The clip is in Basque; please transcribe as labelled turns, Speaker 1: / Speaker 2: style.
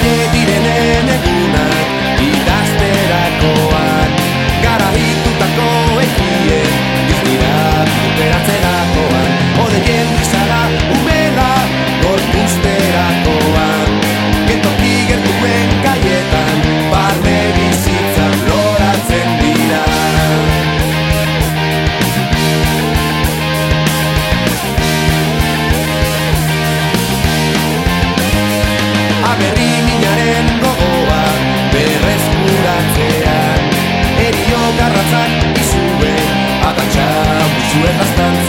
Speaker 1: zaie direnen egunak idazterakoan gara hitutako ekien iztira kuperatzerakoan odeien bizara umela gorpuzterakoan. Getoki gertuen kaietan barne bizitzan loratzen dira. Aberri Where I stand